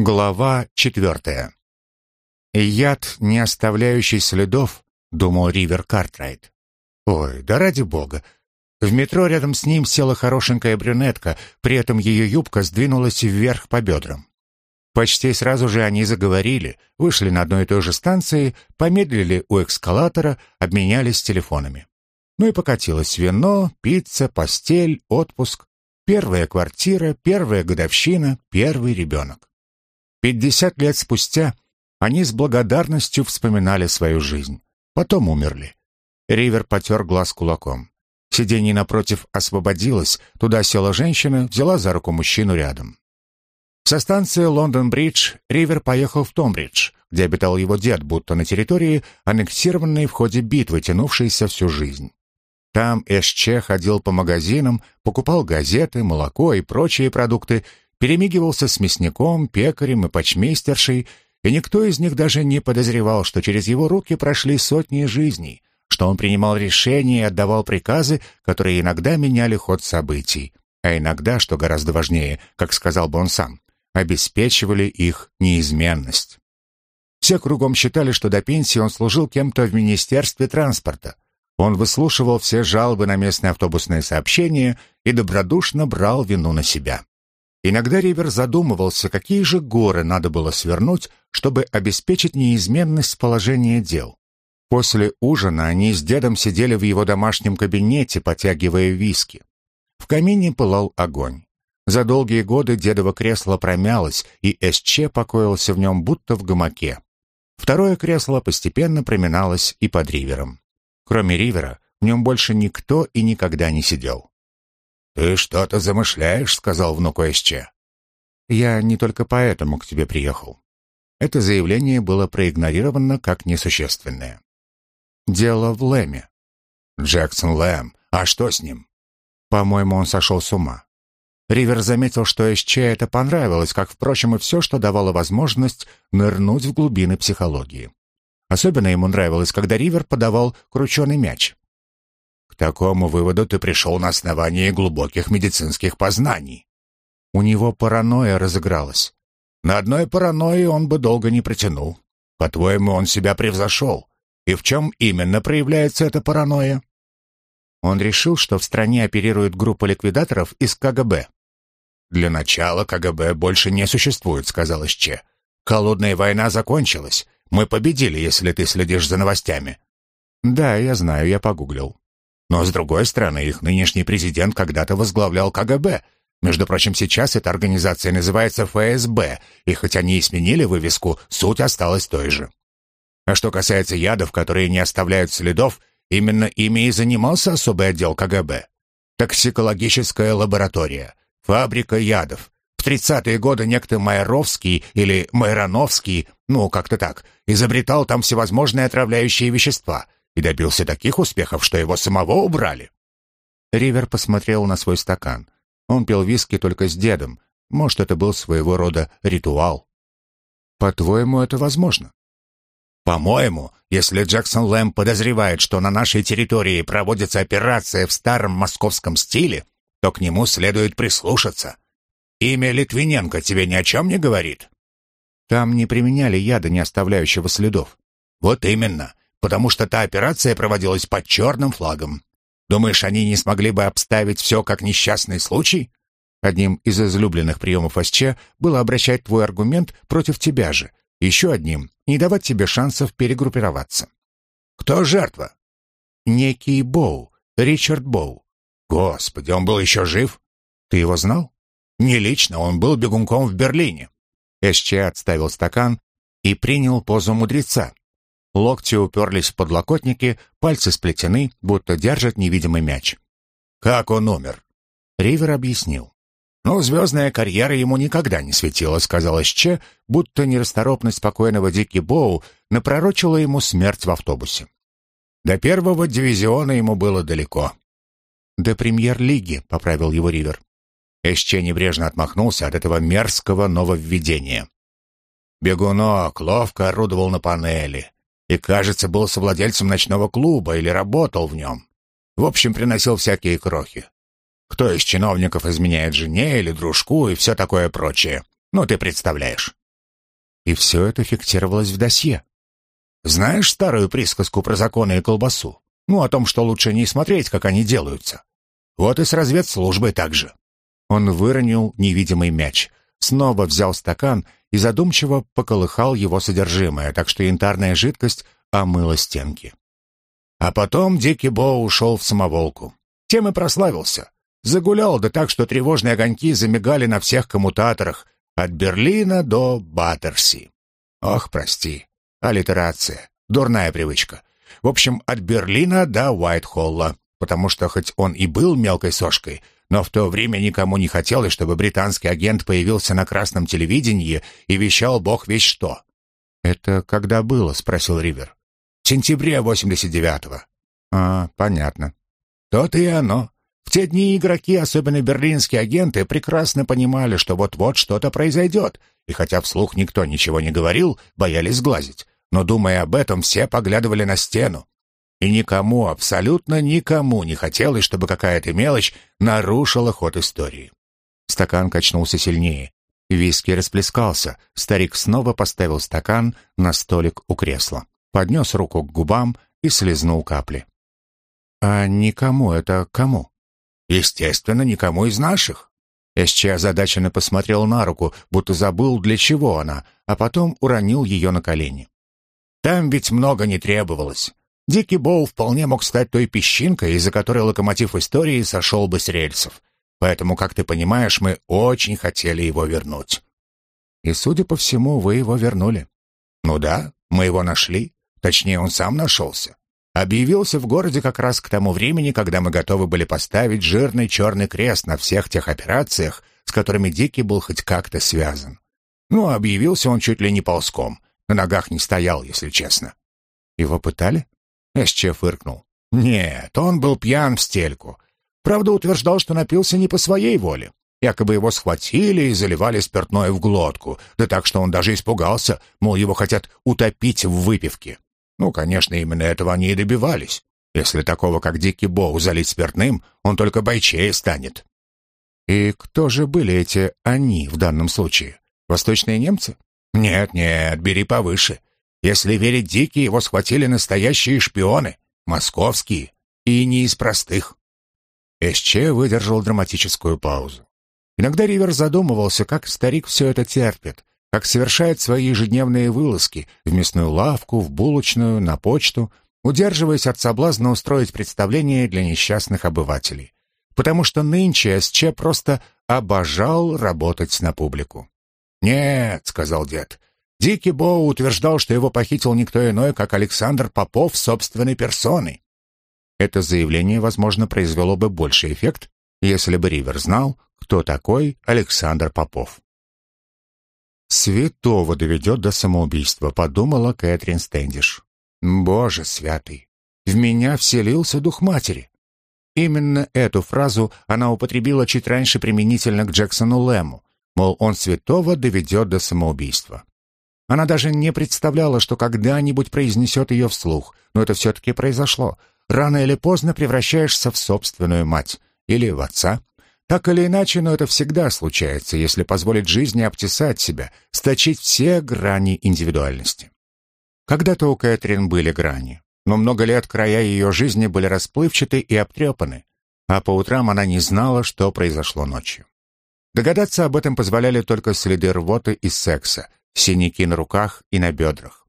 Глава четвертая. «Яд, не оставляющий следов», — думал Ривер Картрайт. «Ой, да ради бога!» В метро рядом с ним села хорошенькая брюнетка, при этом ее юбка сдвинулась вверх по бедрам. Почти сразу же они заговорили, вышли на одной и той же станции, помедлили у эскалатора, обменялись телефонами. Ну и покатилось вино, пицца, постель, отпуск, первая квартира, первая годовщина, первый ребенок. Пятьдесят лет спустя они с благодарностью вспоминали свою жизнь. Потом умерли. Ривер потер глаз кулаком. Сиденье напротив освободилось, туда села женщина, взяла за руку мужчину рядом. Со станции Лондон-Бридж Ривер поехал в Томбридж, где обитал его дед, будто на территории, аннексированной в ходе битвы, тянувшейся всю жизнь. Там Эшче ходил по магазинам, покупал газеты, молоко и прочие продукты, перемигивался с мясником, пекарем и почмейстершей, и никто из них даже не подозревал, что через его руки прошли сотни жизней, что он принимал решения и отдавал приказы, которые иногда меняли ход событий, а иногда, что гораздо важнее, как сказал бы он сам, обеспечивали их неизменность. Все кругом считали, что до пенсии он служил кем-то в Министерстве транспорта – он выслушивал все жалобы на местные автобусные сообщения и добродушно брал вину на себя. Иногда Ривер задумывался, какие же горы надо было свернуть, чтобы обеспечить неизменность положения дел. После ужина они с дедом сидели в его домашнем кабинете, потягивая виски. В камине пылал огонь. За долгие годы дедово кресло промялось, и СЧ покоился в нем будто в гамаке. Второе кресло постепенно проминалось и под Ривером. Кроме Ривера, в нем больше никто и никогда не сидел. «Ты что-то замышляешь», — сказал внук ОСЧ. «Я не только поэтому к тебе приехал». Это заявление было проигнорировано как несущественное. «Дело в Лэме». «Джексон Лэм. А что с ним?» «По-моему, он сошел с ума». Ривер заметил, что СЧ это понравилось, как, впрочем, и все, что давало возможность нырнуть в глубины психологии. Особенно ему нравилось, когда Ривер подавал крученый мяч. Такому выводу ты пришел на основании глубоких медицинских познаний. У него паранойя разыгралась. На одной паранойи он бы долго не протянул. По-твоему, он себя превзошел. И в чем именно проявляется эта паранойя? Он решил, что в стране оперирует группа ликвидаторов из КГБ. «Для начала КГБ больше не существует», — сказал Исче. «Холодная война закончилась. Мы победили, если ты следишь за новостями». «Да, я знаю, я погуглил». Но, с другой стороны, их нынешний президент когда-то возглавлял КГБ. Между прочим, сейчас эта организация называется ФСБ, и хоть они и сменили вывеску, суть осталась той же. А что касается ядов, которые не оставляют следов, именно ими и занимался особый отдел КГБ. Токсикологическая лаборатория, фабрика ядов, в 30-е годы некто Майровский или Майрановский, ну, как-то так, изобретал там всевозможные отравляющие вещества и добился таких успехов, что его самого убрали. Ривер посмотрел на свой стакан. Он пил виски только с дедом. Может, это был своего рода ритуал. По-твоему, это возможно? По-моему, если Джексон Лэм подозревает, что на нашей территории проводится операция в старом московском стиле, то к нему следует прислушаться. Имя Литвиненко тебе ни о чем не говорит?» «Там не применяли яда, не оставляющего следов». «Вот именно, потому что та операция проводилась под черным флагом. Думаешь, они не смогли бы обставить все как несчастный случай?» Одним из излюбленных приемов СЧ было обращать твой аргумент против тебя же. Еще одним — не давать тебе шансов перегруппироваться. «Кто жертва?» «Некий Боу, Ричард Боу». «Господи, он был еще жив?» «Ты его знал?» Не лично, он был бегунком в Берлине. СЧ отставил стакан и принял позу мудреца. Локти уперлись в подлокотники, пальцы сплетены, будто держат невидимый мяч. «Как он умер?» Ривер объяснил. «Ну, звездная карьера ему никогда не светила», — сказал СЧ, будто нерасторопность спокойного Дики Боу напророчила ему смерть в автобусе. До первого дивизиона ему было далеко. «До премьер-лиги», — поправил его Ривер. Эсче небрежно отмахнулся от этого мерзкого нововведения. Бегунок ловко орудовал на панели и, кажется, был совладельцем ночного клуба или работал в нем. В общем, приносил всякие крохи. Кто из чиновников изменяет жене или дружку и все такое прочее. Ну, ты представляешь. и все это фиксировалось в досье. Знаешь старую присказку про законы и колбасу? Ну, о том, что лучше не смотреть, как они делаются. Вот и с разведслужбой так же. Он выронил невидимый мяч, снова взял стакан и задумчиво поколыхал его содержимое, так что янтарная жидкость омыла стенки. А потом Дикий Бо ушел в самоволку. Тем и прославился. Загулял, да так, что тревожные огоньки замигали на всех коммутаторах, от Берлина до Баттерси. Ох, прости, аллитерация, дурная привычка. В общем, от Берлина до Уайтхолла, потому что хоть он и был мелкой сошкой, но в то время никому не хотелось, чтобы британский агент появился на красном телевидении и вещал бог весь что. «Это когда было?» — спросил Ривер. «В сентябре 89-го». «А, понятно». «То-то и оно. В те дни игроки, особенно берлинские агенты, прекрасно понимали, что вот-вот что-то произойдет, и хотя вслух никто ничего не говорил, боялись сглазить. Но, думая об этом, все поглядывали на стену. И никому, абсолютно никому не хотелось, чтобы какая-то мелочь нарушила ход истории. Стакан качнулся сильнее. Виски расплескался. Старик снова поставил стакан на столик у кресла. Поднес руку к губам и слезнул капли. «А никому это кому?» «Естественно, никому из наших». Эсче озадаченно посмотрел на руку, будто забыл, для чего она, а потом уронил ее на колени. «Там ведь много не требовалось. Дикий Боу вполне мог стать той песчинкой, из-за которой локомотив истории сошел бы с рельсов. Поэтому, как ты понимаешь, мы очень хотели его вернуть. И, судя по всему, вы его вернули. Ну да, мы его нашли. Точнее, он сам нашелся. Объявился в городе как раз к тому времени, когда мы готовы были поставить жирный черный крест на всех тех операциях, с которыми Дикий был хоть как-то связан. Ну, объявился он чуть ли не ползком. На ногах не стоял, если честно. Его пытали? Эсче фыркнул. «Нет, он был пьян в стельку. Правда, утверждал, что напился не по своей воле. Якобы его схватили и заливали спиртное в глотку, да так, что он даже испугался, мол, его хотят утопить в выпивке. Ну, конечно, именно этого они и добивались. Если такого, как Дикий Боу, залить спиртным, он только бойчее станет». «И кто же были эти «они» в данном случае? Восточные немцы?» «Нет-нет, бери повыше. Если верить Дике, его схватили настоящие шпионы, московские, и не из простых. Эсче выдержал драматическую паузу. Иногда Ривер задумывался, как старик все это терпит, как совершает свои ежедневные вылазки в мясную лавку, в булочную, на почту, удерживаясь от соблазна устроить представление для несчастных обывателей. Потому что нынче Эсче просто обожал работать на публику. «Нет», — сказал дед, Дикий Боу утверждал, что его похитил никто иной, как Александр Попов собственной персоной. Это заявление, возможно, произвело бы больший эффект, если бы Ривер знал, кто такой Александр Попов. «Святого доведет до самоубийства», — подумала Кэтрин Стэндиш. «Боже святый! В меня вселился дух матери!» Именно эту фразу она употребила чуть раньше применительно к Джексону Лэму, мол, он святого доведет до самоубийства. Она даже не представляла, что когда-нибудь произнесет ее вслух, но это все-таки произошло. Рано или поздно превращаешься в собственную мать или в отца. Так или иначе, но это всегда случается, если позволить жизни обтесать себя, сточить все грани индивидуальности. Когда-то у Кэтрин были грани, но много лет края ее жизни были расплывчаты и обтрепаны, а по утрам она не знала, что произошло ночью. Догадаться об этом позволяли только следы рвоты и секса, синяки на руках и на бедрах.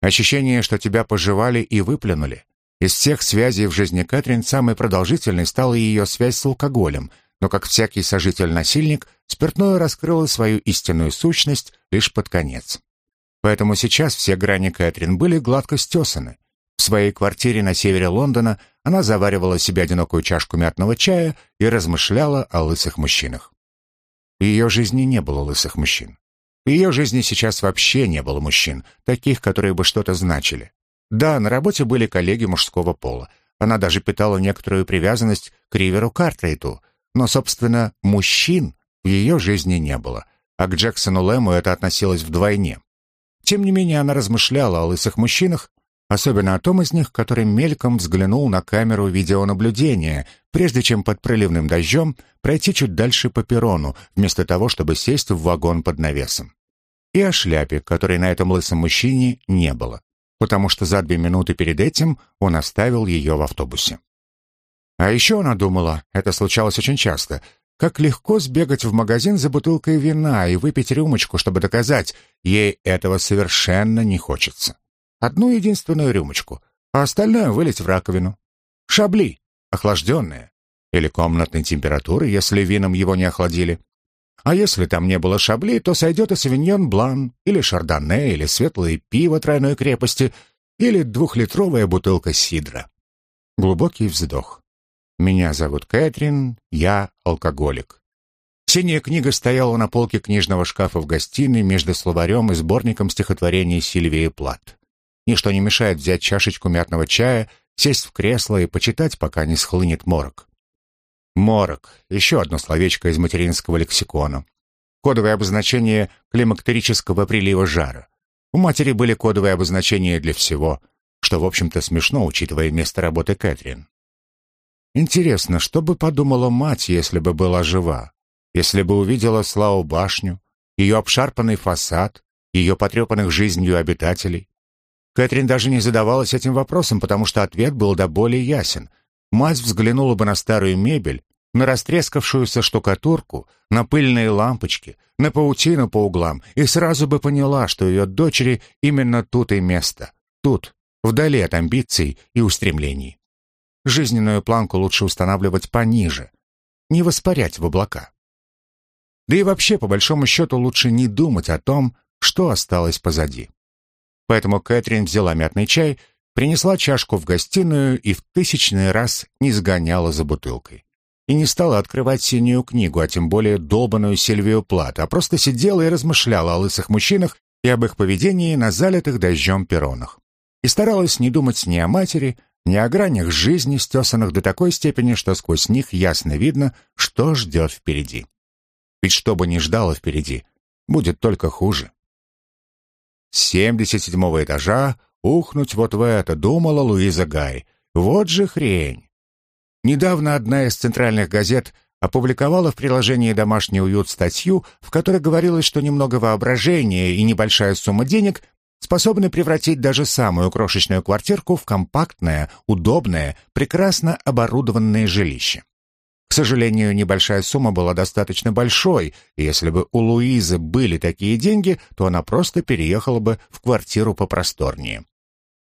Ощущение, что тебя пожевали и выплюнули. Из всех связей в жизни Кэтрин самой продолжительной стала ее связь с алкоголем, но, как всякий сожитель-насильник, спиртное раскрыло свою истинную сущность лишь под конец. Поэтому сейчас все грани Кэтрин были гладко стесаны. В своей квартире на севере Лондона она заваривала себе одинокую чашку мятного чая и размышляла о лысых мужчинах. В ее жизни не было лысых мужчин. В ее жизни сейчас вообще не было мужчин, таких, которые бы что-то значили. Да, на работе были коллеги мужского пола. Она даже питала некоторую привязанность к Риверу Картрейту, но, собственно, мужчин в ее жизни не было, а к Джексону Лэму это относилось вдвойне. Тем не менее, она размышляла о лысых мужчинах, особенно о том из них, который мельком взглянул на камеру видеонаблюдения, прежде чем под проливным дождем пройти чуть дальше по перрону, вместо того, чтобы сесть в вагон под навесом. и о шляпе, которой на этом лысом мужчине не было, потому что за две минуты перед этим он оставил ее в автобусе. А еще она думала, это случалось очень часто, как легко сбегать в магазин за бутылкой вина и выпить рюмочку, чтобы доказать, ей этого совершенно не хочется. Одну единственную рюмочку, а остальное вылить в раковину. Шабли, охлажденное. Или комнатной температуры, если вином его не охладили. А если там не было шабли, то сойдет и савиньон блан, или шардоне, или светлое пиво тройной крепости, или двухлитровая бутылка сидра. Глубокий вздох. Меня зовут Кэтрин, я алкоголик. Синяя книга стояла на полке книжного шкафа в гостиной между словарем и сборником стихотворений Сильвии Плат. Ничто не мешает взять чашечку мятного чая, сесть в кресло и почитать, пока не схлынет морок. Морок — еще одно словечко из материнского лексикона. Кодовое обозначение климактерического прилива жара. У матери были кодовые обозначения для всего, что, в общем-то, смешно, учитывая место работы Кэтрин. Интересно, что бы подумала мать, если бы была жива? Если бы увидела Славу башню, ее обшарпанный фасад, ее потрепанных жизнью обитателей? Кэтрин даже не задавалась этим вопросом, потому что ответ был до боли ясен. Мать взглянула бы на старую мебель, на растрескавшуюся штукатурку, на пыльные лампочки, на паутину по углам, и сразу бы поняла, что ее дочери именно тут и место. Тут, вдали от амбиций и устремлений. Жизненную планку лучше устанавливать пониже, не воспарять в облака. Да и вообще, по большому счету, лучше не думать о том, что осталось позади. Поэтому Кэтрин взяла мятный чай принесла чашку в гостиную и в тысячный раз не сгоняла за бутылкой. И не стала открывать синюю книгу, а тем более долбанную Сильвию Плат, а просто сидела и размышляла о лысых мужчинах и об их поведении на залитых дождем перронах. И старалась не думать ни о матери, ни о гранях жизни, стесанных до такой степени, что сквозь них ясно видно, что ждет впереди. Ведь что бы ни ждало впереди, будет только хуже. С 77 этажа Ухнуть вот в это, думала Луиза Гай. Вот же хрень. Недавно одна из центральных газет опубликовала в приложении «Домашний уют» статью, в которой говорилось, что немного воображения и небольшая сумма денег способны превратить даже самую крошечную квартирку в компактное, удобное, прекрасно оборудованное жилище. К сожалению, небольшая сумма была достаточно большой, и если бы у Луизы были такие деньги, то она просто переехала бы в квартиру попросторнее.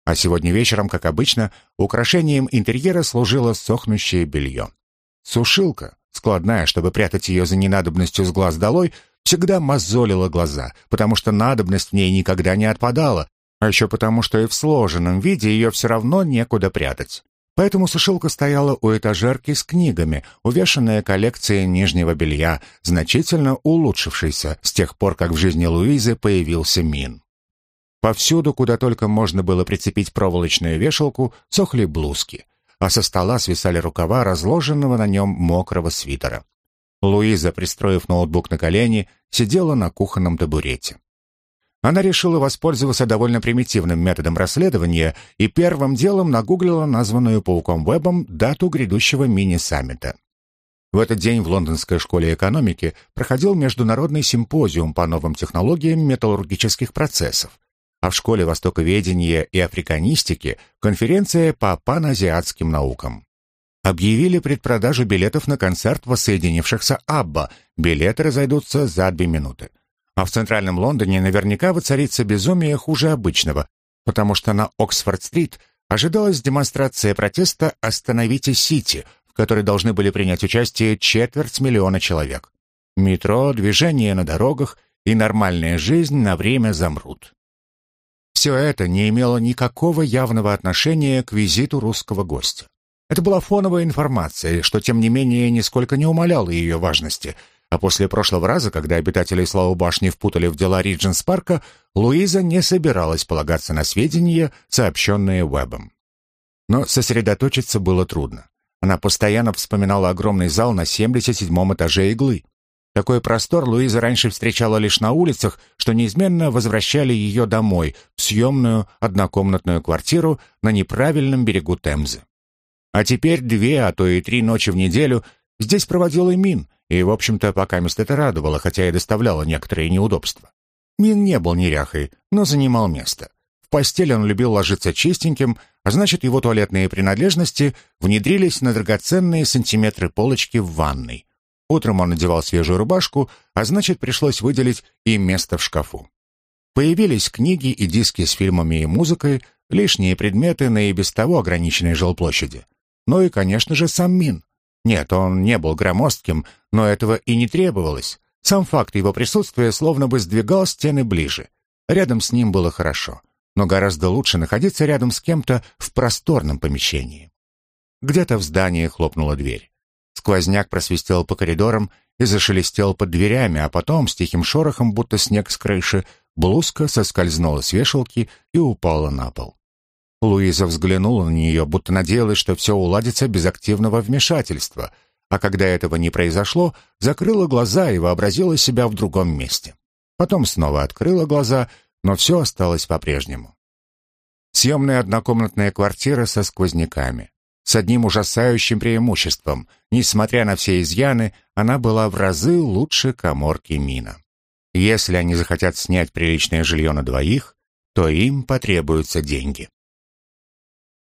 А сегодня вечером, как обычно, украшением интерьера служило сохнущее белье. Сушилка, складная, чтобы прятать ее за ненадобностью с глаз долой, всегда мозолила глаза, потому что надобность в ней никогда не отпадала, а еще потому, что и в сложенном виде ее все равно некуда прятать. Поэтому сушилка стояла у этажерки с книгами, увешанная коллекцией нижнего белья, значительно улучшившейся с тех пор, как в жизни Луизы появился Мин. Повсюду, куда только можно было прицепить проволочную вешалку, сохли блузки, а со стола свисали рукава разложенного на нем мокрого свитера. Луиза, пристроив ноутбук на колени, сидела на кухонном табурете. Она решила воспользоваться довольно примитивным методом расследования и первым делом нагуглила названную пауком Вебом дату грядущего мини-саммита. В этот день в Лондонской школе экономики проходил международный симпозиум по новым технологиям металлургических процессов, а в школе востоковедения и африканистики конференция по паназиатским наукам. Объявили предпродажу билетов на концерт воссоединившихся Абба. Билеты разойдутся за две минуты. А в центральном Лондоне наверняка воцарится безумие хуже обычного, потому что на Оксфорд-стрит ожидалась демонстрация протеста «Остановите Сити», в которой должны были принять участие четверть миллиона человек. Метро, движение на дорогах и нормальная жизнь на время замрут. Все это не имело никакого явного отношения к визиту русского гостя. Это была фоновая информация, что, тем не менее, нисколько не умаляло ее важности. А после прошлого раза, когда обитатели Славу башни впутали в дела Ридженс парка, Луиза не собиралась полагаться на сведения, сообщенные Уэбом. Но сосредоточиться было трудно. Она постоянно вспоминала огромный зал на 77 этаже иглы. Такой простор Луиза раньше встречала лишь на улицах, что неизменно возвращали ее домой, в съемную однокомнатную квартиру на неправильном берегу Темзы. А теперь две, а то и три ночи в неделю здесь проводил и Мин, и, в общем-то, пока мест это радовало, хотя и доставляло некоторые неудобства. Мин не был неряхой, но занимал место. В постель он любил ложиться чистеньким, а значит, его туалетные принадлежности внедрились на драгоценные сантиметры полочки в ванной. Утром он надевал свежую рубашку, а значит, пришлось выделить и место в шкафу. Появились книги и диски с фильмами и музыкой, лишние предметы на и без того ограниченной жилплощади. Ну и, конечно же, сам Мин. Нет, он не был громоздким, но этого и не требовалось. Сам факт его присутствия словно бы сдвигал стены ближе. Рядом с ним было хорошо, но гораздо лучше находиться рядом с кем-то в просторном помещении. Где-то в здании хлопнула дверь. Сквозняк просвистел по коридорам и зашелестел под дверями, а потом, с тихим шорохом, будто снег с крыши, блузка соскользнула с вешалки и упала на пол. Луиза взглянула на нее, будто надеялась, что все уладится без активного вмешательства, а когда этого не произошло, закрыла глаза и вообразила себя в другом месте. Потом снова открыла глаза, но все осталось по-прежнему. Съемная однокомнатная квартира со сквозняками. С одним ужасающим преимуществом. Несмотря на все изъяны, она была в разы лучше коморки Мина. Если они захотят снять приличное жилье на двоих, то им потребуются деньги.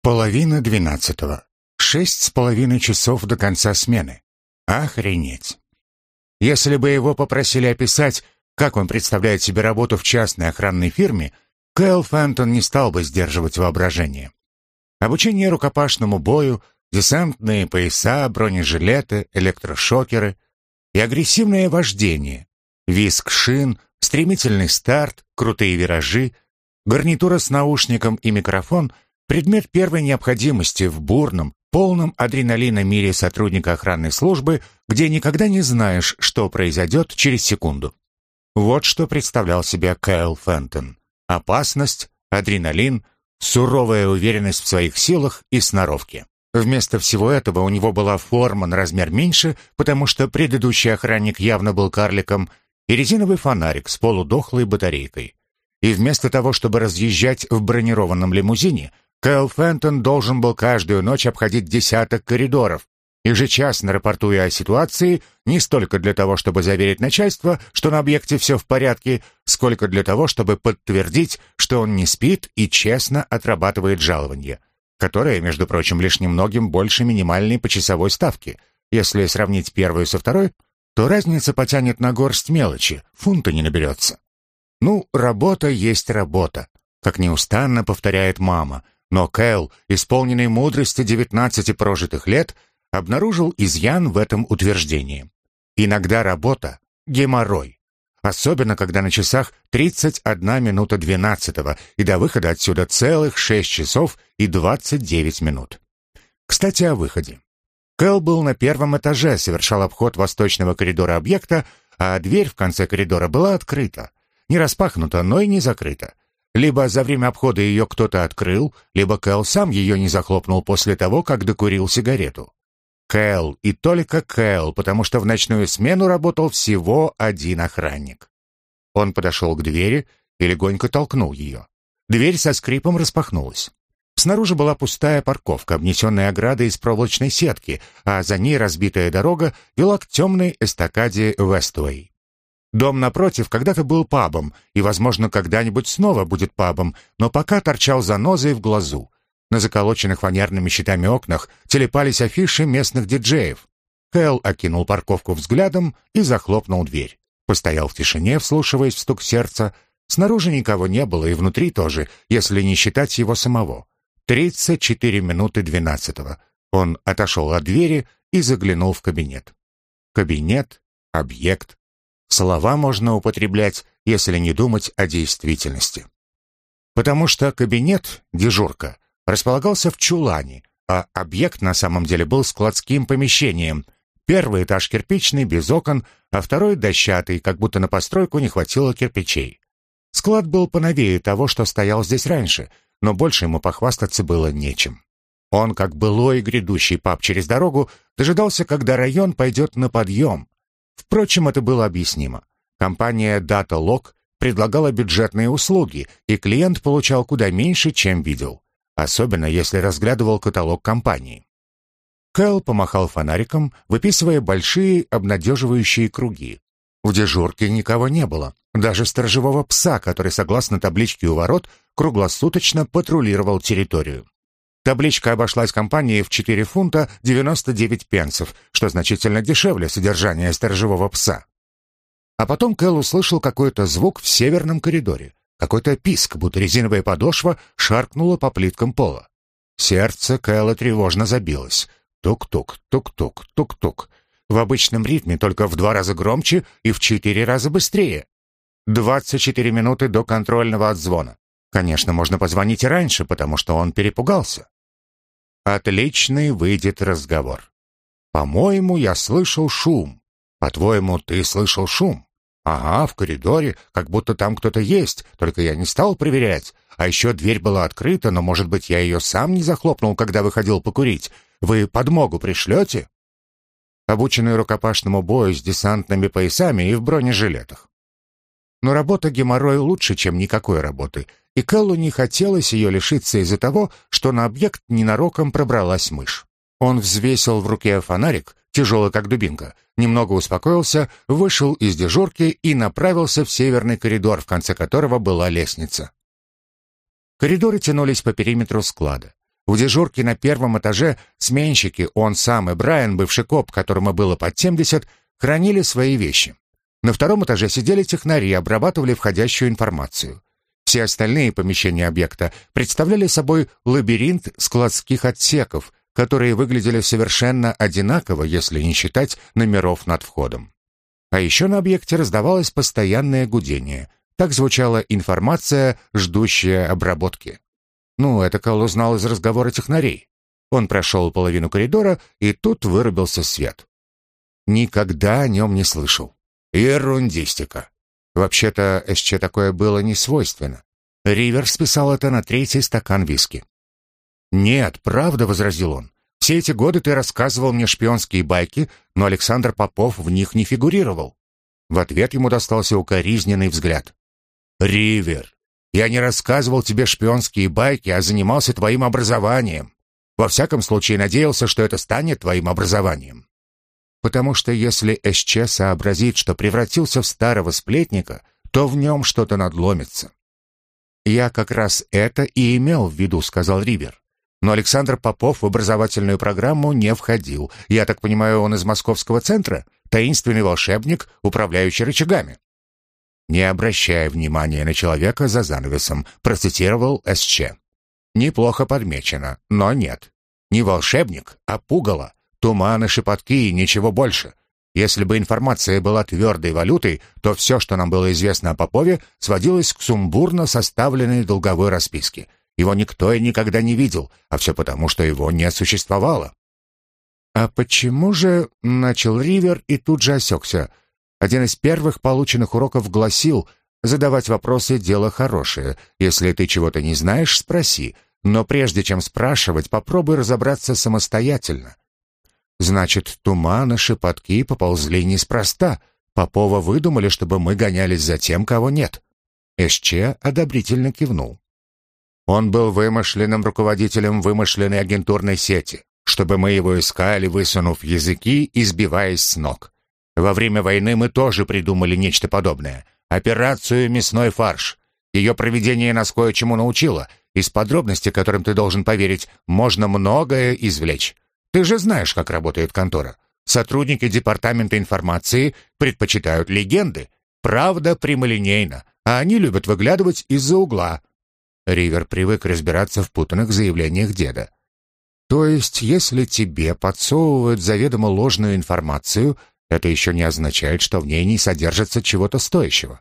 Половина двенадцатого. Шесть с половиной часов до конца смены. Охренеть. Если бы его попросили описать, как он представляет себе работу в частной охранной фирме, Кэл Фентон не стал бы сдерживать воображение. Обучение рукопашному бою, десантные пояса, бронежилеты, электрошокеры и агрессивное вождение, виск шин, стремительный старт, крутые виражи, гарнитура с наушником и микрофон — Предмет первой необходимости в бурном, полном адреналина мире сотрудника охранной службы, где никогда не знаешь, что произойдет через секунду. Вот что представлял себе Кайл Фентон. Опасность, адреналин, суровая уверенность в своих силах и сноровке. Вместо всего этого у него была форма на размер меньше, потому что предыдущий охранник явно был карликом, и резиновый фонарик с полудохлой батарейкой. И вместо того, чтобы разъезжать в бронированном лимузине, Кэл Фентон должен был каждую ночь обходить десяток коридоров, ежечасно рапортуя о ситуации не столько для того, чтобы заверить начальство, что на объекте все в порядке, сколько для того, чтобы подтвердить, что он не спит и честно отрабатывает жалование, которое, между прочим, лишь немногим больше минимальной почасовой ставки. Если сравнить первую со второй, то разница потянет на горсть мелочи, фунта не наберется. Ну, работа есть работа, как неустанно повторяет мама — но Кэл, исполненный мудрости девятнадцати прожитых лет, обнаружил изъян в этом утверждении. Иногда работа — геморрой. Особенно, когда на часах 31 минута 12 и до выхода отсюда целых 6 часов и 29 минут. Кстати, о выходе. Кэл был на первом этаже, совершал обход восточного коридора объекта, а дверь в конце коридора была открыта. Не распахнута, но и не закрыта. Либо за время обхода ее кто-то открыл, либо Кэл сам ее не захлопнул после того, как докурил сигарету. Кэл и только Кэл, потому что в ночную смену работал всего один охранник. Он подошел к двери и легонько толкнул ее. Дверь со скрипом распахнулась. Снаружи была пустая парковка, обнесенная оградой из проволочной сетки, а за ней разбитая дорога вела к темной эстакаде Вествей. Дом напротив когда-то был пабом, и, возможно, когда-нибудь снова будет пабом, но пока торчал занозой в глазу. На заколоченных фанерными щитами окнах телепались афиши местных диджеев. Хэл окинул парковку взглядом и захлопнул дверь. Постоял в тишине, вслушиваясь в стук сердца. Снаружи никого не было, и внутри тоже, если не считать его самого. Тридцать четыре минуты двенадцатого. Он отошел от двери и заглянул в кабинет. Кабинет, объект, Слова можно употреблять, если не думать о действительности. Потому что кабинет, дежурка, располагался в чулане, а объект на самом деле был складским помещением. Первый этаж кирпичный, без окон, а второй дощатый, как будто на постройку не хватило кирпичей. Склад был поновее того, что стоял здесь раньше, но больше ему похвастаться было нечем. Он, как былой грядущий пап через дорогу, дожидался, когда район пойдет на подъем, Впрочем, это было объяснимо. Компания DataLog предлагала бюджетные услуги, и клиент получал куда меньше, чем видел, особенно если разглядывал каталог компании. Кэл помахал фонариком, выписывая большие обнадеживающие круги. В дежурке никого не было, даже сторожевого пса, который, согласно табличке у ворот, круглосуточно патрулировал территорию. Табличка обошлась компании в 4 фунта 99 пенсов, что значительно дешевле содержания сторожевого пса. А потом Кэл услышал какой-то звук в северном коридоре. Какой-то писк, будто резиновая подошва шаркнула по плиткам пола. Сердце Кэла тревожно забилось. Тук-тук, тук-тук, тук-тук. В обычном ритме, только в два раза громче и в четыре раза быстрее. 24 минуты до контрольного отзвона. Конечно, можно позвонить и раньше, потому что он перепугался. Отличный выйдет разговор. По-моему, я слышал шум. По-твоему, ты слышал шум? Ага, в коридоре, как будто там кто-то есть, только я не стал проверять. А еще дверь была открыта, но, может быть, я ее сам не захлопнул, когда выходил покурить. Вы подмогу пришлете? Обученный рукопашному бою с десантными поясами и в бронежилетах. Но работа геморрой лучше, чем никакой работы, и Кэллу не хотелось ее лишиться из-за того, что на объект ненароком пробралась мышь. Он взвесил в руке фонарик, тяжелый как дубинка, немного успокоился, вышел из дежурки и направился в северный коридор, в конце которого была лестница. Коридоры тянулись по периметру склада. У дежурки на первом этаже сменщики, он сам и Брайан, бывший коп, которому было под 70, хранили свои вещи. На втором этаже сидели технари, обрабатывали входящую информацию. Все остальные помещения объекта представляли собой лабиринт складских отсеков, которые выглядели совершенно одинаково, если не считать номеров над входом. А еще на объекте раздавалось постоянное гудение. Так звучала информация, ждущая обработки. Ну, это Кал узнал из разговора технарей. Он прошел половину коридора, и тут вырубился свет. Никогда о нем не слышал. Ерундистика. Вообще-то СЧ такое было не свойственно. Ривер списал это на третий стакан виски. «Нет, правда», — возразил он. «Все эти годы ты рассказывал мне шпионские байки, но Александр Попов в них не фигурировал». В ответ ему достался укоризненный взгляд. «Ривер, я не рассказывал тебе шпионские байки, а занимался твоим образованием. Во всяком случае, надеялся, что это станет твоим образованием потому что если СЧ сообразит, что превратился в старого сплетника, то в нем что-то надломится. «Я как раз это и имел в виду», — сказал Ривер. Но Александр Попов в образовательную программу не входил. Я так понимаю, он из московского центра? Таинственный волшебник, управляющий рычагами. «Не обращая внимания на человека за занавесом», процитировал СЧ. «Неплохо подмечено, но нет. Не волшебник, а пугало, Туманы, шепотки и ничего больше. Если бы информация была твердой валютой, то все, что нам было известно о Попове, сводилось к сумбурно составленной долговой расписке. Его никто и никогда не видел, а все потому, что его не существовало. «А почему же...» — начал Ривер и тут же осекся. Один из первых полученных уроков гласил «Задавать вопросы — дело хорошее. Если ты чего-то не знаешь, спроси. Но прежде чем спрашивать, попробуй разобраться самостоятельно. Значит, туманы, шепотки поползли неспроста. Попова выдумали, чтобы мы гонялись за тем, кого нет. СЧ одобрительно кивнул. Он был вымышленным руководителем вымышленной агентурной сети, чтобы мы его искали, высунув языки и сбиваясь с ног. Во время войны мы тоже придумали нечто подобное. Операцию «Мясной фарш». Ее проведение нас кое-чему научило. Из подробностей, которым ты должен поверить, можно многое извлечь. Ты же знаешь, как работает контора. Сотрудники департамента информации предпочитают легенды. Правда прямолинейна, а они любят выглядывать из-за угла. Ривер привык разбираться в путанных заявлениях деда. То есть, если тебе подсовывают заведомо ложную информацию, это еще не означает, что в ней не содержится чего-то стоящего.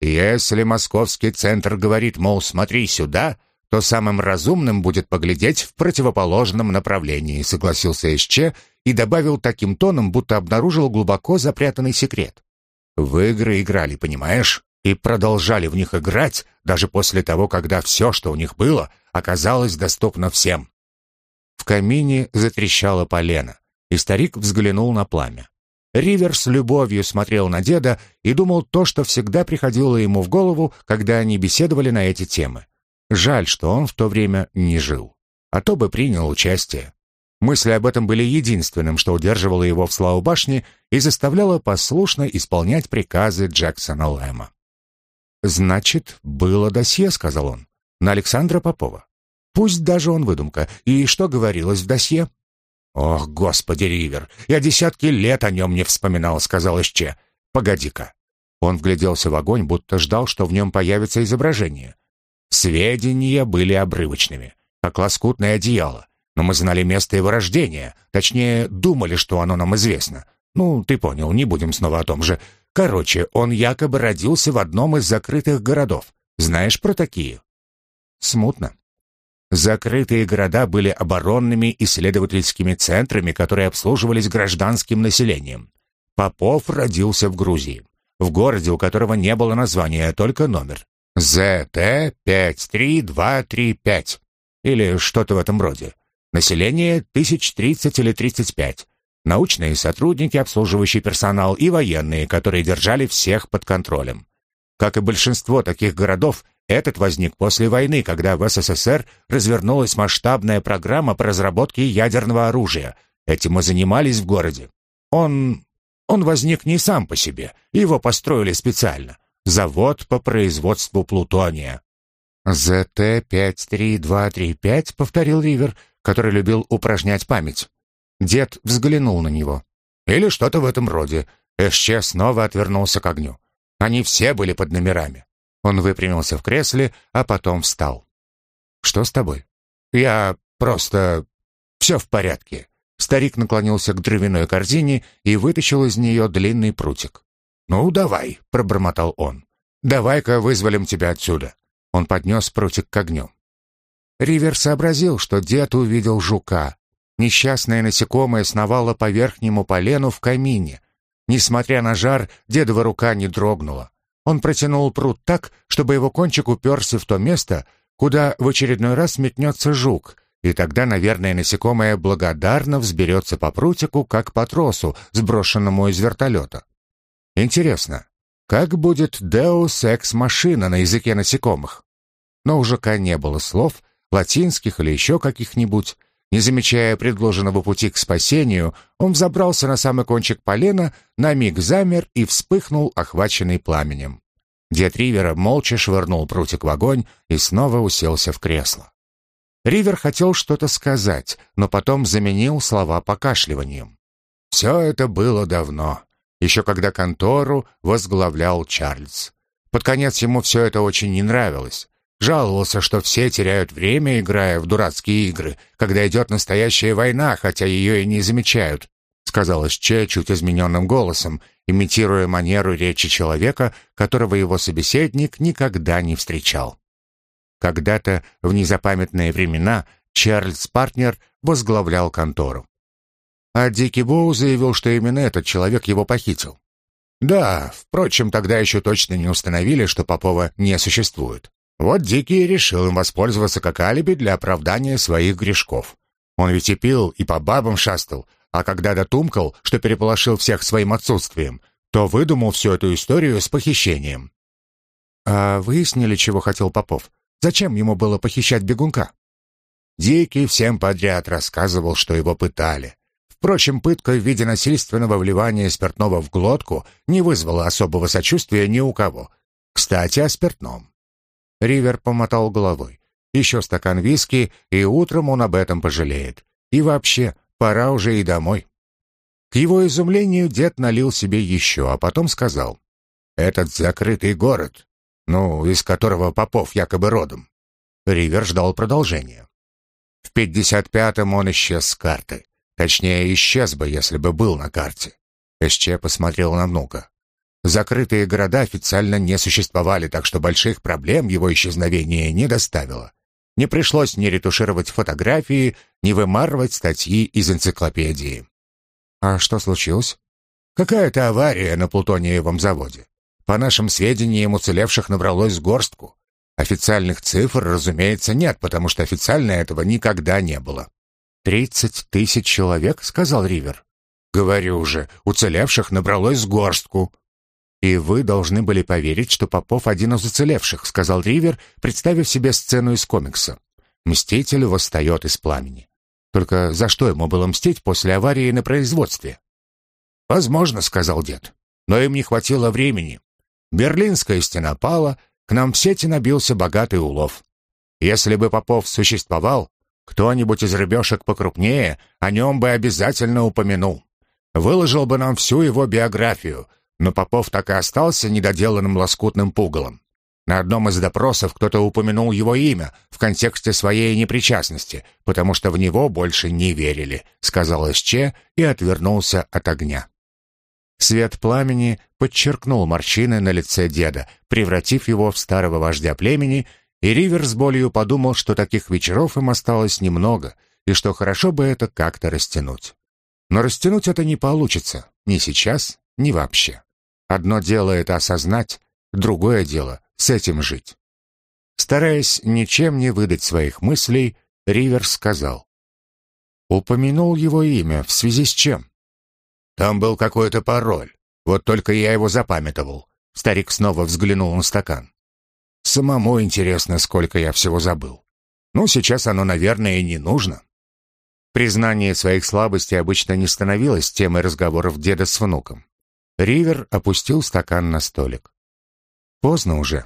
Если московский центр говорит, мол, смотри сюда, то самым разумным будет поглядеть в противоположном направлении, согласился СЧ и добавил таким тоном, будто обнаружил глубоко запрятанный секрет. В игры играли, понимаешь? И продолжали в них играть, даже после того, когда все, что у них было, оказалось доступно всем. В камине затрещало полено, и старик взглянул на пламя. Ривер с любовью смотрел на деда и думал то, что всегда приходило ему в голову, когда они беседовали на эти темы. Жаль, что он в то время не жил, а то бы принял участие. Мысли об этом были единственным, что удерживало его в славу башни и заставляло послушно исполнять приказы Джексона Лэма. «Значит, было досье», — сказал он, — «на Александра Попова. Пусть даже он выдумка. И что говорилось в досье?» «Ох, господи, Ривер, я десятки лет о нем не вспоминал», — сказал Исче. «Погоди-ка». Он вгляделся в огонь, будто ждал, что в нем появится изображение. Сведения были обрывочными, как лоскутное одеяло. Но мы знали место его рождения, точнее, думали, что оно нам известно. Ну, ты понял, не будем снова о том же. Короче, он якобы родился в одном из закрытых городов. Знаешь про такие? Смутно. Закрытые города были оборонными исследовательскими центрами, которые обслуживались гражданским населением. Попов родился в Грузии, в городе, у которого не было названия, а только номер. ЗТ-53235 или что-то в этом роде. Население тысяч тридцать или тридцать пять. Научные сотрудники, обслуживающий персонал и военные, которые держали всех под контролем. Как и большинство таких городов, этот возник после войны, когда в СССР развернулась масштабная программа по разработке ядерного оружия. Этим мы занимались в городе. Он... он возник не сам по себе, его построили специально. Завод по производству плутония. «ЗТ-53235», — повторил Ривер, который любил упражнять память. Дед взглянул на него. «Или что-то в этом роде». Эшче снова отвернулся к огню. Они все были под номерами. Он выпрямился в кресле, а потом встал. «Что с тобой?» «Я просто... все в порядке». Старик наклонился к дровяной корзине и вытащил из нее длинный прутик. «Ну, давай», — пробормотал он. «Давай-ка вызволим тебя отсюда». Он поднес прутик к огню. Ривер сообразил, что дед увидел жука. Несчастное насекомое сновало по верхнему полену в камине. Несмотря на жар, дедова рука не дрогнула. Он протянул пруд так, чтобы его кончик уперся в то место, куда в очередной раз метнется жук, и тогда, наверное, насекомое благодарно взберется по прутику, как по тросу, сброшенному из вертолета. Интересно, как будет «Deus Ex Machina» на языке насекомых? Но у жука не было слов, латинских или еще каких-нибудь. Не замечая предложенного пути к спасению, он взобрался на самый кончик полена, на миг замер и вспыхнул, охваченный пламенем. Дед Ривера молча швырнул прутик в огонь и снова уселся в кресло. Ривер хотел что-то сказать, но потом заменил слова покашливанием. Все это было давно, еще когда контору возглавлял Чарльз. Под конец ему все это очень не нравилось. Жаловался, что все теряют время, играя в дурацкие игры, когда идет настоящая война, хотя ее и не замечают, сказала Че чуть измененным голосом, имитируя манеру речи человека, которого его собеседник никогда не встречал. Когда-то, в незапамятные времена, Чарльз Партнер возглавлял контору. А Дикий Боу заявил, что именно этот человек его похитил. Да, впрочем, тогда еще точно не установили, что Попова не существует. Вот Дикий решил им воспользоваться как алиби для оправдания своих грешков. Он ведь и пил, и по бабам шастал, а когда дотумкал, что переполошил всех своим отсутствием, то выдумал всю эту историю с похищением. А выяснили, чего хотел Попов? Зачем ему было похищать бегунка? Дикий всем подряд рассказывал, что его пытали. Впрочем, пытка в виде насильственного вливания спиртного в глотку не вызвала особого сочувствия ни у кого. Кстати, о спиртном. Ривер помотал головой. Еще стакан виски, и утром он об этом пожалеет. И вообще, пора уже и домой. К его изумлению дед налил себе еще, а потом сказал. «Этот закрытый город, ну, из которого Попов якобы родом». Ривер ждал продолжения. В пятьдесят пятом он исчез с карты. Точнее, исчез бы, если бы был на карте. СЧ посмотрел на внука. Закрытые города официально не существовали, так что больших проблем его исчезновение не доставило. Не пришлось ни ретушировать фотографии, ни вымарывать статьи из энциклопедии. А что случилось? Какая-то авария на плутониевом заводе. По нашим сведениям, уцелевших набралось горстку. Официальных цифр, разумеется, нет, потому что официально этого никогда не было. «Тридцать тысяч человек?» — сказал Ривер. «Говорю же, уцелевших набралось горстку. «И вы должны были поверить, что Попов один из уцелевших», — сказал Ривер, представив себе сцену из комикса. Мститель восстает из пламени. Только за что ему было мстить после аварии на производстве? «Возможно», — сказал дед. «Но им не хватило времени. Берлинская стена пала, к нам в сети набился богатый улов. Если бы Попов существовал, кто-нибудь из рыбешек покрупнее о нем бы обязательно упомянул. Выложил бы нам всю его биографию, но Попов так и остался недоделанным лоскутным пугалом. На одном из допросов кто-то упомянул его имя в контексте своей непричастности, потому что в него больше не верили, сказал СЧ и отвернулся от огня. Свет пламени подчеркнул морщины на лице деда, превратив его в старого вождя племени, и Ривер с болью подумал, что таких вечеров им осталось немного, и что хорошо бы это как-то растянуть. Но растянуть это не получится, ни сейчас, ни вообще. Одно дело это осознать, другое дело с этим жить. Стараясь ничем не выдать своих мыслей, Ривер сказал. Упомянул его имя, в связи с чем? Там был какой-то пароль. Вот только я его запамятовал. Старик снова взглянул на стакан. Самому интересно, сколько я всего забыл. Ну, сейчас оно, наверное, и не нужно. Признание своих слабостей обычно не становилось темой разговоров деда с внуком. Ривер опустил стакан на столик. Поздно уже.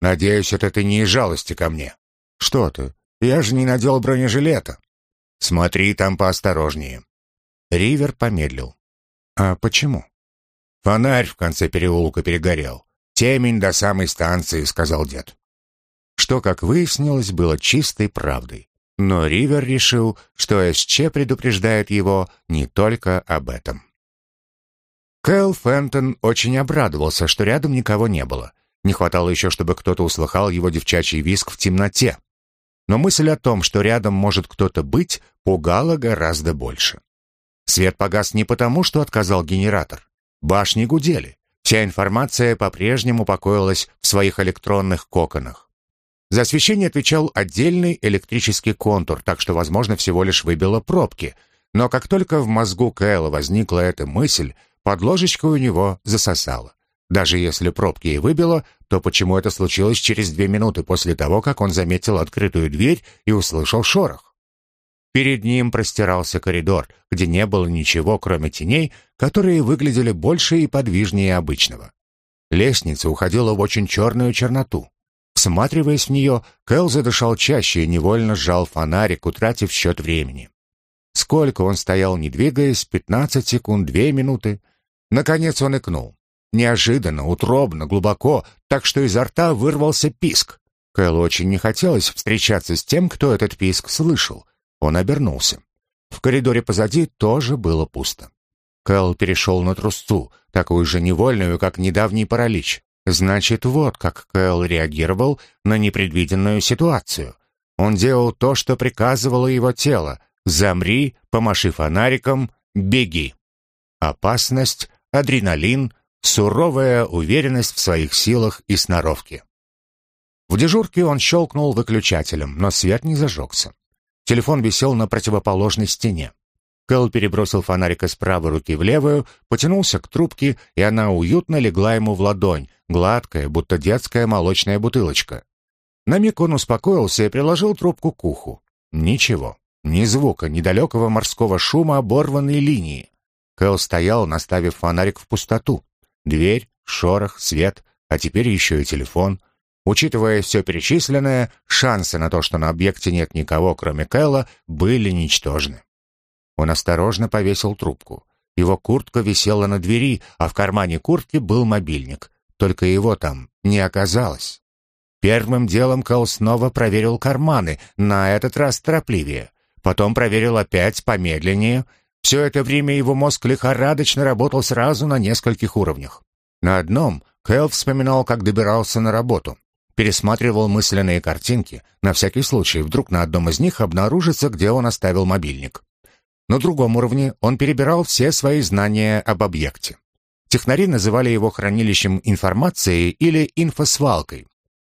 Надеюсь, это ты не из жалости ко мне. Что ты? Я же не надел бронежилета. Смотри там поосторожнее. Ривер помедлил. А почему? Фонарь в конце переулка перегорел. Темень до самой станции, сказал дед. Что, как выяснилось, было чистой правдой. Но Ривер решил, что СЧ предупреждает его не только об этом. Кэл Фентон очень обрадовался, что рядом никого не было. Не хватало еще, чтобы кто-то услыхал его девчачий визг в темноте. Но мысль о том, что рядом может кто-то быть, пугала гораздо больше. Свет погас не потому, что отказал генератор. Башни гудели. Вся информация по-прежнему покоилась в своих электронных коконах. За освещение отвечал отдельный электрический контур, так что, возможно, всего лишь выбило пробки. Но как только в мозгу Кэлла возникла эта мысль, под ложечкой у него засосало. Даже если пробки и выбило, то почему это случилось через две минуты после того, как он заметил открытую дверь и услышал шорох? Перед ним простирался коридор, где не было ничего, кроме теней, которые выглядели больше и подвижнее обычного. Лестница уходила в очень черную черноту. Всматриваясь в нее, Кэл задышал чаще и невольно сжал фонарик, утратив счет времени. Сколько он стоял, не двигаясь, пятнадцать секунд, две минуты. Наконец он икнул. Неожиданно, утробно, глубоко, так что изо рта вырвался писк. Кэл очень не хотелось встречаться с тем, кто этот писк слышал. Он обернулся. В коридоре позади тоже было пусто. Кэл перешел на трусцу, такую же невольную, как недавний паралич. Значит, вот как Кэл реагировал на непредвиденную ситуацию. Он делал то, что приказывало его тело. «Замри, помаши фонариком, беги». Опасность, адреналин, суровая уверенность в своих силах и сноровке. В дежурке он щелкнул выключателем, но свет не зажегся. Телефон висел на противоположной стене. Кэл перебросил фонарик из правой руки в левую, потянулся к трубке, и она уютно легла ему в ладонь, гладкая, будто детская молочная бутылочка. На миг он успокоился и приложил трубку к уху. Ничего, ни звука, ни далекого морского шума оборванной линии. Кэл стоял, наставив фонарик в пустоту. Дверь, шорох, свет, а теперь еще и телефон. Учитывая все перечисленное, шансы на то, что на объекте нет никого, кроме Кэлла, были ничтожны. Он осторожно повесил трубку. Его куртка висела на двери, а в кармане куртки был мобильник. Только его там не оказалось. Первым делом Кэл снова проверил карманы, на этот раз торопливее. Потом проверил опять помедленнее — все это время его мозг лихорадочно работал сразу на нескольких уровнях. На одном Кэл вспоминал, как добирался на работу. Пересматривал мысленные картинки, на всякий случай, вдруг на одном из них обнаружится, где он оставил мобильник. На другом уровне он перебирал все свои знания об объекте. Технари называли его хранилищем информации или инфосвалкой.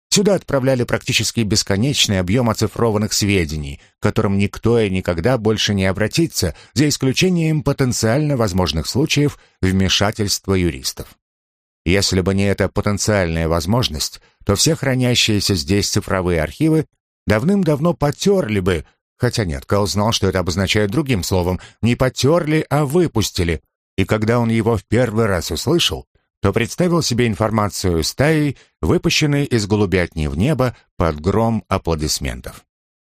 Сюда отправляли практически бесконечный объем оцифрованных сведений, к которым никто и никогда больше не обратится, за исключением потенциально возможных случаев вмешательства юристов. Если бы не эта потенциальная возможность, то все хранящиеся здесь цифровые архивы давным-давно потерли бы, Хотя нет, Кэл знал, что это обозначает другим словом. Не потерли, а выпустили. И когда он его в первый раз услышал, то представил себе информацию стаи, выпущенной из голубятни в небо под гром аплодисментов.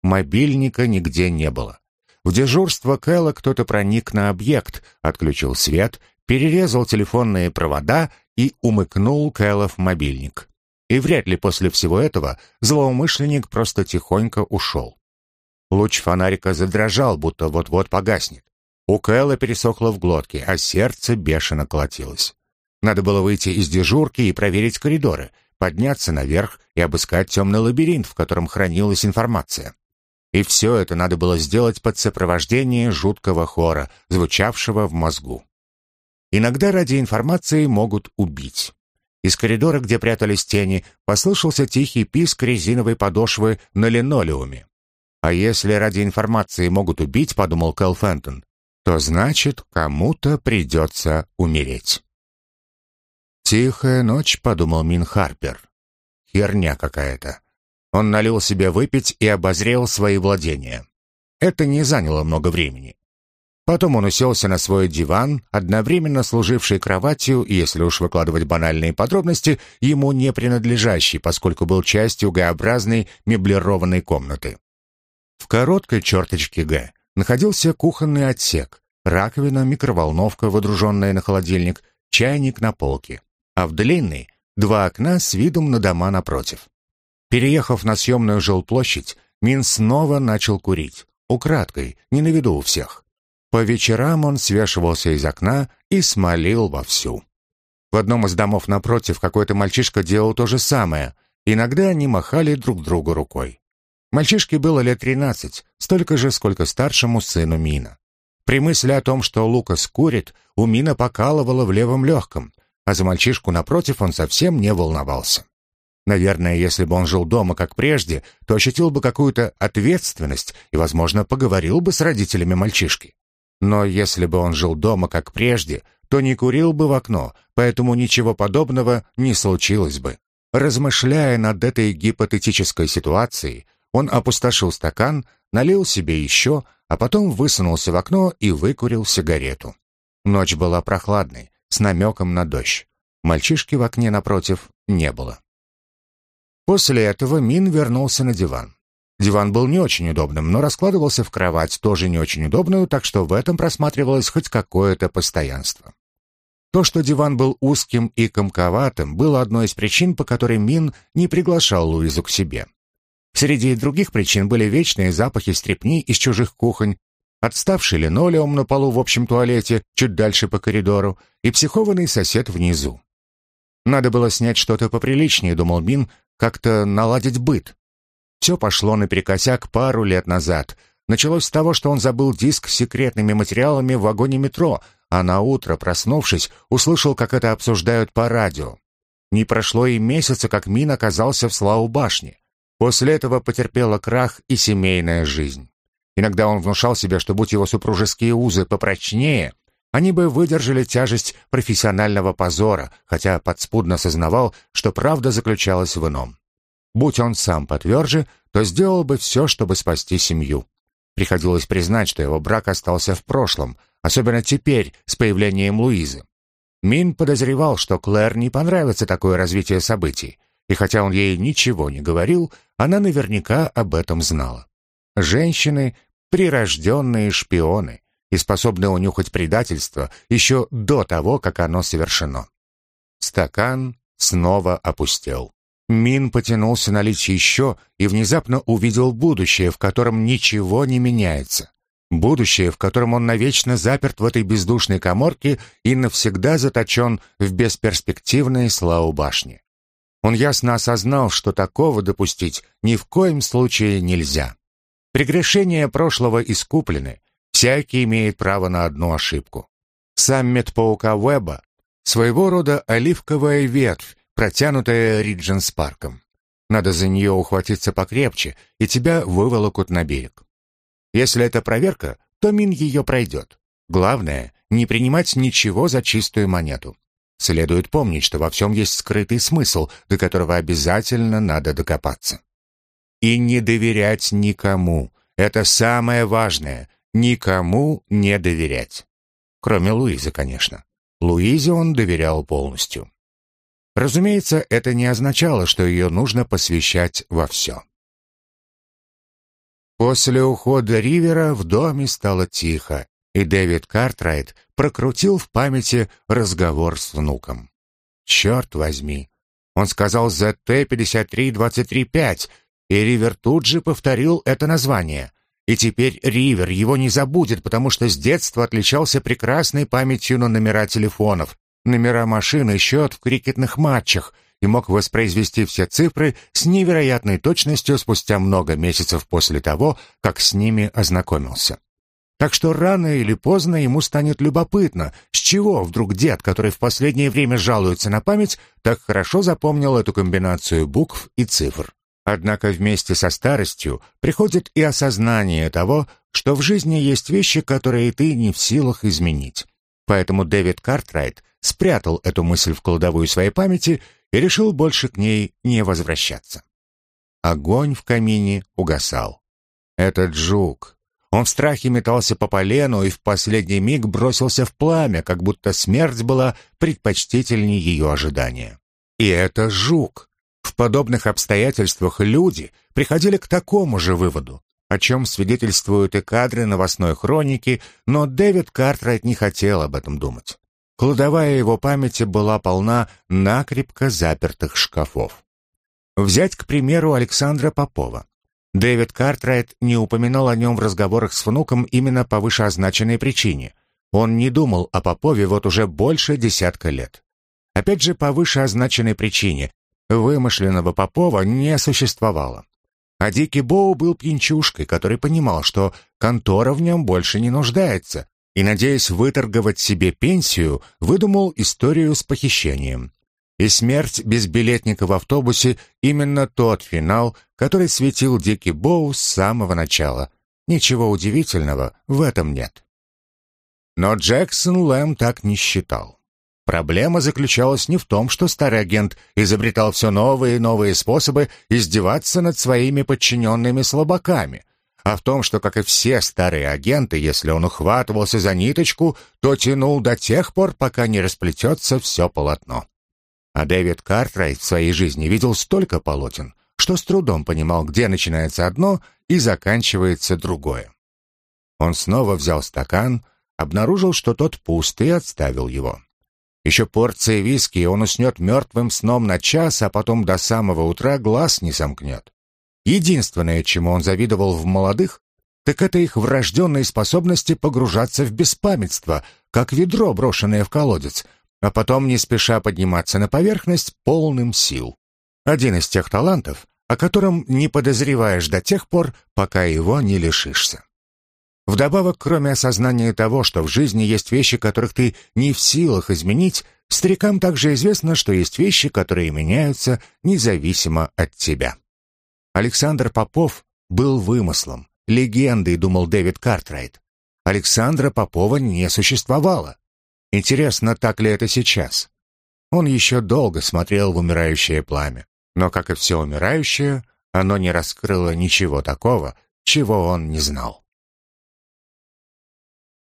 Мобильника нигде не было. В дежурство Кэлла кто-то проник на объект, отключил свет, перерезал телефонные провода и умыкнул Кэлла в мобильник. И вряд ли после всего этого злоумышленник просто тихонько ушел. Луч фонарика задрожал, будто вот-вот погаснет. У Кэлла пересохло в глотке, а сердце бешено колотилось. Надо было выйти из дежурки и проверить коридоры, подняться наверх и обыскать темный лабиринт, в котором хранилась информация. И все это надо было сделать под сопровождение жуткого хора, звучавшего в мозгу. Иногда ради информации могут убить. Из коридора, где прятались тени, послышался тихий писк резиновой подошвы на линолеуме. А если ради информации могут убить, подумал Кэл Фентон, то значит, кому-то придется умереть. «Тихая ночь», — подумал Мин Харпер. «Херня какая-то». Он налил себе выпить и обозрел свои владения. Это не заняло много времени. Потом он уселся на свой диван, одновременно служивший кроватью, если уж выкладывать банальные подробности, ему не принадлежащий, поскольку был частью Г-образной меблированной комнаты. В короткой черточке «Г» находился кухонный отсек, раковина, микроволновка, водруженная на холодильник, чайник на полке, а в длинной — два окна с видом на дома напротив. Переехав на съемную жилплощадь, Мин снова начал курить, украдкой, не на виду у всех. По вечерам он свешивался из окна и смолил вовсю. В одном из домов напротив какой-то мальчишка делал то же самое. Иногда они махали друг другу рукой. Мальчишке было лет тринадцать, столько же, сколько старшему сыну Мина. При мысли о том, что Лукас курит, у Мина покалывало в левом легком, а за мальчишку напротив он совсем не волновался. Наверное, если бы он жил дома, как прежде, то ощутил бы какую-то ответственность и, возможно, поговорил бы с родителями мальчишки. Но если бы он жил дома, как прежде, то не курил бы в окно, поэтому ничего подобного не случилось бы. Размышляя над этой гипотетической ситуацией, он опустошил стакан, налил себе еще, а потом высунулся в окно и выкурил сигарету. Ночь была прохладной, с намеком на дождь. Мальчишки в окне напротив не было. После этого Мин вернулся на диван. Диван был не очень удобным, но раскладывался в кровать тоже не очень удобную, так что в этом просматривалось хоть какое-то постоянство. То, что диван был узким и комковатым, было одной из причин, по которой Мин не приглашал Луизу к себе. Среди других причин были вечные запахи стрепни из чужих кухонь, отставший линолеум на полу в общем туалете, чуть дальше по коридору, и психованный сосед внизу. Надо было снять что-то поприличнее, думал Мин, как-то наладить быт. Все пошло наперекосяк пару лет назад. Началось с того, что он забыл диск с секретными материалами в вагоне метро, а на утро, проснувшись, услышал, как это обсуждают по радио. Не прошло и месяца, как Мин оказался в Слау-башне. После этого потерпела крах и семейная жизнь. Иногда он внушал себе, что будь его супружеские узы попрочнее, они бы выдержали тяжесть профессионального позора, хотя подспудно сознавал, что правда заключалась в ином. Будь он сам потверже, то сделал бы все, чтобы спасти семью. Приходилось признать, что его брак остался в прошлом, особенно теперь, с появлением Луизы. Мин подозревал, что Клэр не понравится такое развитие событий, и хотя он ей ничего не говорил, она наверняка об этом знала. Женщины — прирожденные шпионы и способны унюхать предательство еще до того, как оно совершено. Стакан снова опустел. Мин потянулся налить еще и внезапно увидел будущее, в котором ничего не меняется. Будущее, в котором он навечно заперт в этой бездушной коморке и навсегда заточен в бесперспективной славу башни. Он ясно осознал, что такого допустить ни в коем случае нельзя. Прегрешения прошлого искуплены, всякий имеет право на одну ошибку. Саммит паука Уэба — своего рода оливковая ветвь, протянутая Ридженс парком. Надо за нее ухватиться покрепче, и тебя выволокут на берег. Если это проверка, то Мин ее пройдет. Главное — не принимать ничего за чистую монету. Следует помнить, что во всем есть скрытый смысл, до которого обязательно надо докопаться. И не доверять никому, Это самое важное — никому не доверять. Кроме Луизы, конечно. Луизе он доверял полностью. Разумеется, это не означало, что ее нужно посвящать во все. После ухода Ривера в доме стало тихо, и Дэвид Картрайт прокрутил в памяти разговор с внуком. «Черт возьми!» Он сказал «ЗТ-53-23-5», и Ривер тут же повторил это название. И теперь Ривер его не забудет, потому что с детства отличался прекрасной памятью на номера телефонов, номера машин и счет в крикетных матчах, и мог воспроизвести все цифры с невероятной точностью спустя много месяцев после того, как с ними ознакомился. Так что рано или поздно ему станет любопытно, с чего вдруг дед, который в последнее время жалуется на память, так хорошо запомнил эту комбинацию букв и цифр. Однако вместе со старостью приходит и осознание того, что в жизни есть вещи, которые ты не в силах изменить. Поэтому Дэвид Картрайт спрятал эту мысль в кладовую своей памяти и решил больше к ней не возвращаться. Огонь в камине угасал. Этот жук. Он в страхе метался по полену и в последний миг бросился в пламя, как будто смерть была предпочтительнее ее ожидания. И это жук. В подобных обстоятельствах люди приходили к такому же выводу, о чем свидетельствуют и кадры новостной хроники, но Дэвид Картрайт не хотел об этом думать. Кладовая его памяти была полна накрепко запертых шкафов. Взять, к примеру, Александра Попова. Дэвид Картрайт не упоминал о нем в разговорах с внуком именно по вышеозначенной причине. Он не думал о Попове вот уже больше десятка лет. Опять же, по вышеозначенной причине. Вымышленного Попова не существовало. А Дикий Боу был пьянчушкой, который понимал, что контора в нем больше не нуждается, и, надеясь выторговать себе пенсию, выдумал историю с похищением. И смерть безбилетника в автобусе — именно тот финал, который светил Дикий Боу с самого начала. Ничего удивительного в этом нет. Но Джексон Лэм так не считал. Проблема заключалась не в том, что старый агент изобретал все новые и новые способы издеваться над своими подчиненными слабаками, а в том, что, как и все старые агенты, если он ухватывался за ниточку, то тянул до тех пор, пока не расплетется все полотно. А Дэвид Картрайт в своей жизни видел столько полотен, что с трудом понимал, где начинается одно и заканчивается другое. Он снова взял стакан, обнаружил, что тот пуст, и отставил его. Еще порция виски, и он уснет мертвым сном на час, а потом до самого утра глаз не сомкнет. Единственное, чему он завидовал в молодых, так это их врожденные способности погружаться в беспамятство, как ведро, брошенное в колодец, а потом не спеша подниматься на поверхность полным сил. Один из тех талантов, о котором не подозреваешь до тех пор, пока его не лишишься. Вдобавок, кроме осознания того, что в жизни есть вещи, которых ты не в силах изменить, старикам также известно, что есть вещи, которые меняются независимо от тебя. Александр Попов был вымыслом, легендой, думал Дэвид Картрайт. Александра Попова не существовало. Интересно, так ли это сейчас? Он еще долго смотрел в умирающее пламя, но, как и все умирающее, оно не раскрыло ничего такого, чего он не знал.